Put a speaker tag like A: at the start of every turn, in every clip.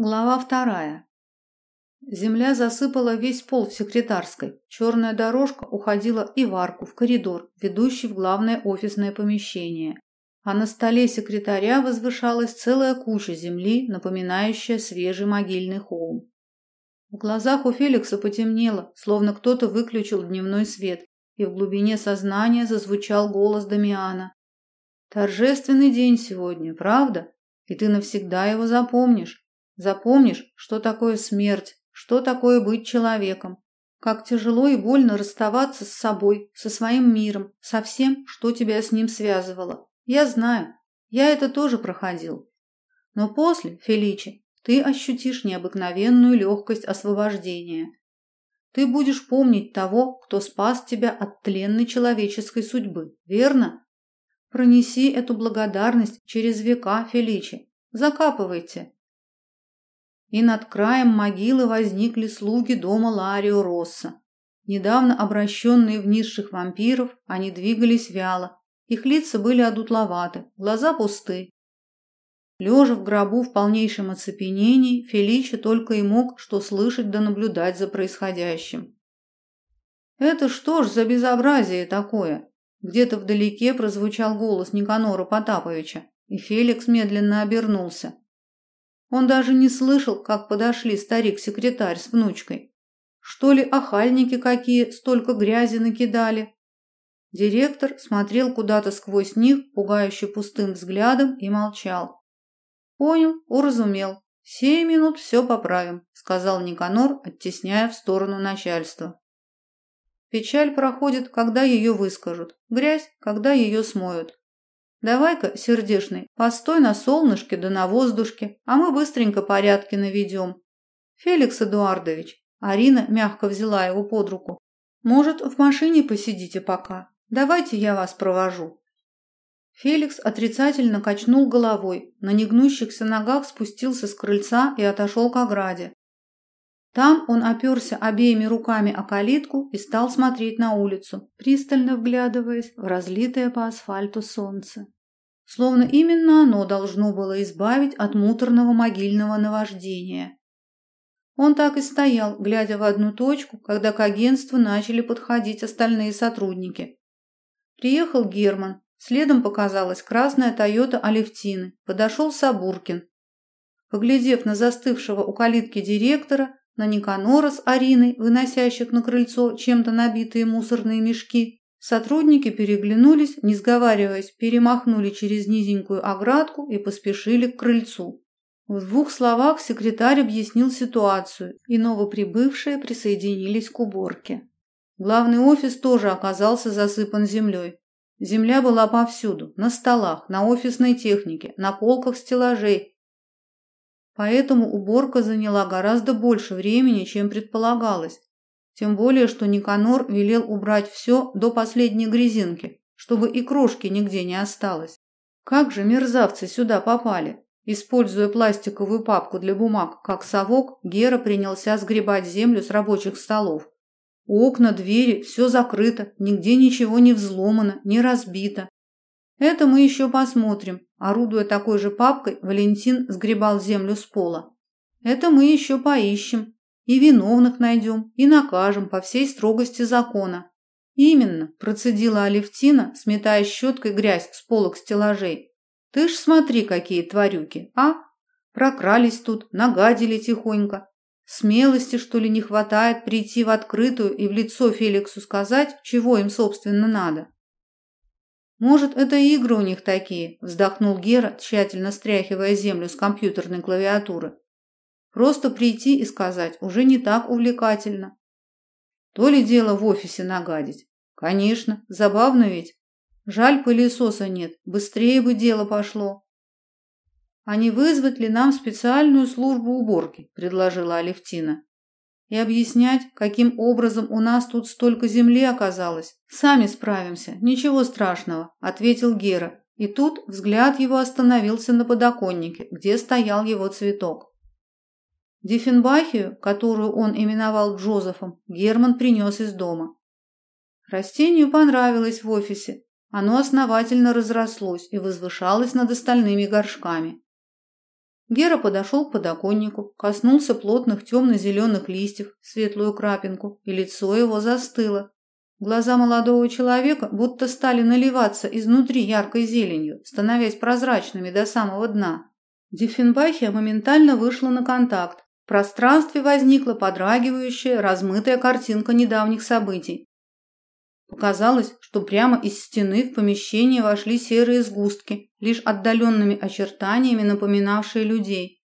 A: Глава вторая. Земля засыпала весь пол в секретарской. Черная дорожка уходила и в арку, в коридор, ведущий в главное офисное помещение. А на столе секретаря возвышалась целая куча земли, напоминающая свежий могильный холм. В глазах у Феликса потемнело, словно кто-то выключил дневной свет, и в глубине сознания зазвучал голос Дамиана. «Торжественный день сегодня, правда? И ты навсегда его запомнишь. Запомнишь, что такое смерть, что такое быть человеком, как тяжело и больно расставаться с собой, со своим миром, со всем, что тебя с ним связывало. Я знаю, я это тоже проходил. Но после, Феличи, ты ощутишь необыкновенную легкость освобождения. Ты будешь помнить того, кто спас тебя от тленной человеческой судьбы, верно? Пронеси эту благодарность через века, Феличи. Закапывайте, и над краем могилы возникли слуги дома Ларио Росса. Недавно обращенные в низших вампиров, они двигались вяло. Их лица были одутловаты, глаза пусты. Лежа в гробу в полнейшем оцепенении, Феличи только и мог что слышать да наблюдать за происходящим. «Это что ж за безобразие такое?» Где-то вдалеке прозвучал голос Никанора Потаповича, и Феликс медленно обернулся. Он даже не слышал, как подошли старик-секретарь с внучкой. Что ли, охальники какие столько грязи накидали? Директор смотрел куда-то сквозь них, пугающе пустым взглядом, и молчал. «Понял, уразумел. Сей минут все поправим», — сказал Никанор, оттесняя в сторону начальства. Печаль проходит, когда ее выскажут, грязь, когда ее смоют. Давай-ка, сердешный, постой на солнышке да на воздушке, а мы быстренько порядки наведем. Феликс Эдуардович, Арина мягко взяла его под руку. Может, в машине посидите пока? Давайте я вас провожу. Феликс отрицательно качнул головой, на негнущихся ногах спустился с крыльца и отошел к ограде. Там он оперся обеими руками о калитку и стал смотреть на улицу, пристально вглядываясь в разлитое по асфальту солнце. Словно именно оно должно было избавить от муторного могильного наваждения. Он так и стоял, глядя в одну точку, когда к агентству начали подходить остальные сотрудники. Приехал Герман, следом показалась красная Тойота Алевтины, подошел Сабуркин. Поглядев на застывшего у калитки директора, на Никанора с Ариной, выносящих на крыльцо чем-то набитые мусорные мешки. Сотрудники переглянулись, не сговариваясь, перемахнули через низенькую оградку и поспешили к крыльцу. В двух словах секретарь объяснил ситуацию, и новоприбывшие присоединились к уборке. Главный офис тоже оказался засыпан землей. Земля была повсюду, на столах, на офисной технике, на полках стеллажей, Поэтому уборка заняла гораздо больше времени, чем предполагалось. Тем более, что Никанор велел убрать все до последней грязинки, чтобы и крошки нигде не осталось. Как же мерзавцы сюда попали? Используя пластиковую папку для бумаг как совок, Гера принялся сгребать землю с рабочих столов. Окна, двери, все закрыто, нигде ничего не взломано, не разбито. Это мы еще посмотрим. Орудуя такой же папкой, Валентин сгребал землю с пола. Это мы еще поищем. И виновных найдем, и накажем по всей строгости закона. Именно, процедила Алевтина, сметая щеткой грязь с полок стеллажей. Ты ж смотри, какие тварюки, а? Прокрались тут, нагадили тихонько. Смелости, что ли, не хватает прийти в открытую и в лицо Феликсу сказать, чего им, собственно, надо. Может, это игры у них такие, вздохнул Гера, тщательно стряхивая землю с компьютерной клавиатуры. Просто прийти и сказать уже не так увлекательно. То ли дело в офисе нагадить. Конечно, забавно ведь. Жаль, пылесоса нет, быстрее бы дело пошло. А не вызвать ли нам специальную службу уборки, предложила Алевтина и объяснять, каким образом у нас тут столько земли оказалось. Сами справимся, ничего страшного, ответил Гера. И тут взгляд его остановился на подоконнике, где стоял его цветок. Диффенбахию, которую он именовал Джозефом, Герман принес из дома. Растению понравилось в офисе. Оно основательно разрослось и возвышалось над остальными горшками. Гера подошел к подоконнику, коснулся плотных темно-зеленых листьев, светлую крапинку, и лицо его застыло. Глаза молодого человека будто стали наливаться изнутри яркой зеленью, становясь прозрачными до самого дна. Диффенбахия моментально вышла на контакт. В пространстве возникла подрагивающая, размытая картинка недавних событий. Показалось, что прямо из стены в помещение вошли серые сгустки, лишь отдаленными очертаниями напоминавшие людей.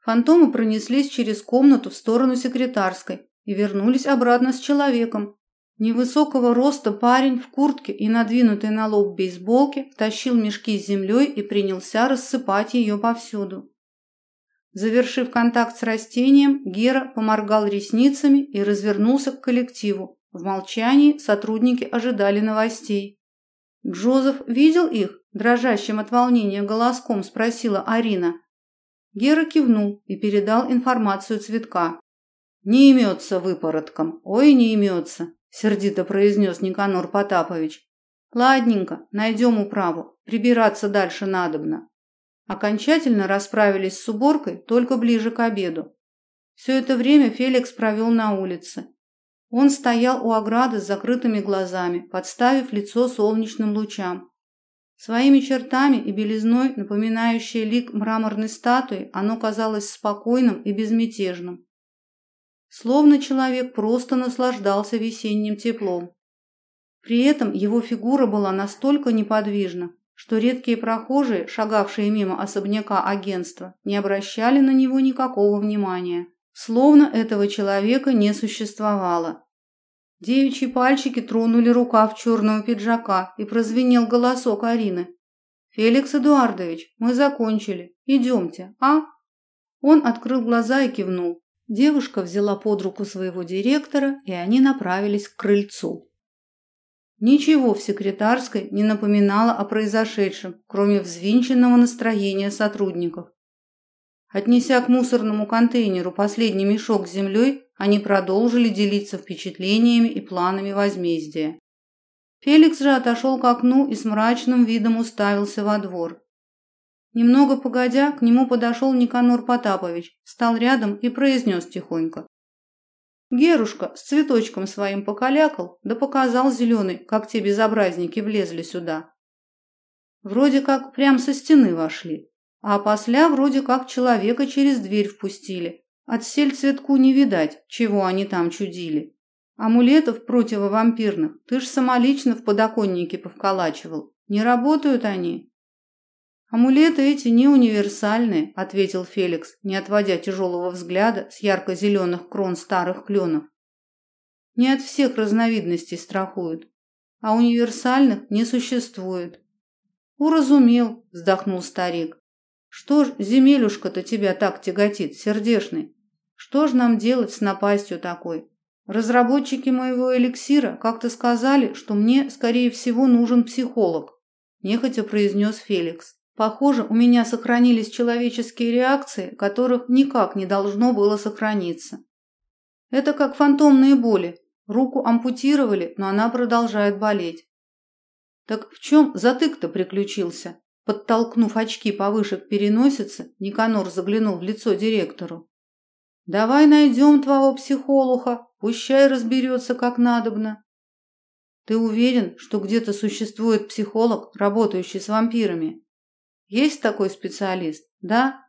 A: Фантомы пронеслись через комнату в сторону секретарской и вернулись обратно с человеком. Невысокого роста парень в куртке и надвинутой на лоб бейсболке втащил мешки с землей и принялся рассыпать ее повсюду. Завершив контакт с растением, Гера поморгал ресницами и развернулся к коллективу, в молчании сотрудники ожидали новостей. «Джозеф видел их?» – дрожащим от волнения голоском спросила Арина. Гера кивнул и передал информацию цветка. «Не имется выпоротком. Ой, не имется», – сердито произнес Никанор Потапович. «Ладненько, найдем управу. Прибираться дальше надобно». Окончательно расправились с уборкой только ближе к обеду. Все это время Феликс провел на улице. Он стоял у ограды с закрытыми глазами, подставив лицо солнечным лучам. Своими чертами и белизной, напоминающей лик мраморной статуи, оно казалось спокойным и безмятежным. Словно человек просто наслаждался весенним теплом. При этом его фигура была настолько неподвижна, что редкие прохожие, шагавшие мимо особняка агентства, не обращали на него никакого внимания. Словно этого человека не существовало. Девичьи пальчики тронули рукав черного пиджака, и прозвенел голосок Арины. «Феликс Эдуардович, мы закончили. Идемте, а?» Он открыл глаза и кивнул. Девушка взяла под руку своего директора, и они направились к крыльцу. Ничего в секретарской не напоминало о произошедшем, кроме взвинченного настроения сотрудников. Отнеся к мусорному контейнеру последний мешок с землей, они продолжили делиться впечатлениями и планами возмездия. Феликс же отошел к окну и с мрачным видом уставился во двор. Немного погодя, к нему подошел Никанор Потапович, встал рядом и произнес тихонько. Герушка с цветочком своим покалякал, да показал зеленый, как те безобразники влезли сюда. Вроде как прям со стены вошли. А после вроде как человека через дверь впустили. От сель цветку не видать, чего они там чудили. Амулетов противовампирных ты ж самолично в подоконнике повколачивал. Не работают они. Амулеты эти не универсальные, ответил Феликс, не отводя тяжелого взгляда с ярко-зеленых крон старых кленов. Не от всех разновидностей страхуют, а универсальных не существует. Уразумел, вздохнул старик. Что ж, земелюшка-то тебя так тяготит, сердешный? Что ж нам делать с напастью такой? Разработчики моего эликсира как-то сказали, что мне, скорее всего, нужен психолог, нехотя произнес Феликс. Похоже, у меня сохранились человеческие реакции, которых никак не должно было сохраниться. Это как фантомные боли. Руку ампутировали, но она продолжает болеть. Так в чем затык-то приключился? Подтолкнув очки повыше к переносице, Никанор заглянул в лицо директору. «Давай найдем твоего психолога, пущай разберется как надобно». «Ты уверен, что где-то существует психолог, работающий с вампирами?» «Есть такой специалист, да?»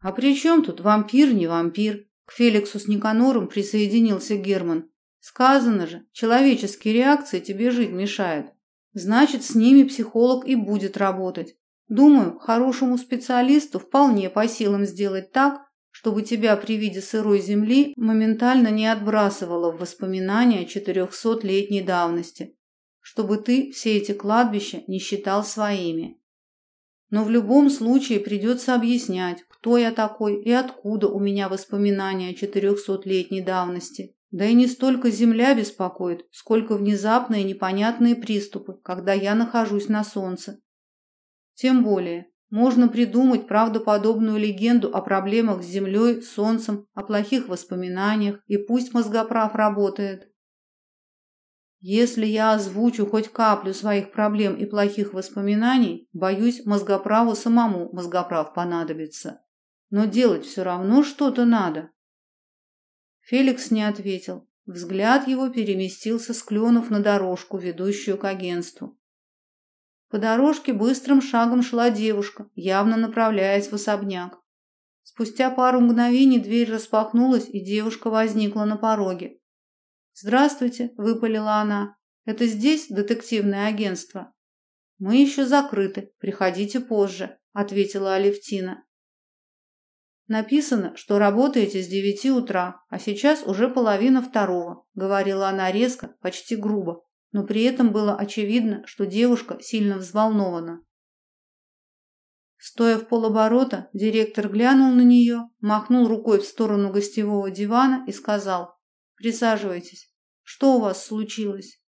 A: «А при чем тут вампир, не вампир?» К Феликсу с Никанором присоединился Герман. «Сказано же, человеческие реакции тебе жить мешают. Значит, с ними психолог и будет работать. Думаю, хорошему специалисту вполне по силам сделать так, чтобы тебя при виде сырой земли моментально не отбрасывало в воспоминания четырехсотлетней давности, чтобы ты все эти кладбища не считал своими. Но в любом случае придется объяснять, кто я такой и откуда у меня воспоминания четырехсотлетней давности. Да и не столько земля беспокоит, сколько внезапные непонятные приступы, когда я нахожусь на солнце. Тем более, можно придумать правдоподобную легенду о проблемах с землей, солнцем, о плохих воспоминаниях, и пусть мозгоправ работает. Если я озвучу хоть каплю своих проблем и плохих воспоминаний, боюсь, мозгоправу самому мозгоправ понадобится. Но делать все равно что-то надо. Феликс не ответил. Взгляд его переместился с кленов на дорожку, ведущую к агентству. По дорожке быстрым шагом шла девушка, явно направляясь в особняк. Спустя пару мгновений дверь распахнулась, и девушка возникла на пороге. «Здравствуйте», – выпалила она. «Это здесь детективное агентство?» «Мы еще закрыты. Приходите позже», – ответила Алевтина. «Написано, что работаете с девяти утра, а сейчас уже половина второго», – говорила она резко, почти грубо, но при этом было очевидно, что девушка сильно взволнована. Стоя в полоборота, директор глянул на нее, махнул рукой в сторону гостевого дивана и сказал – Присаживайтесь. Что у вас случилось?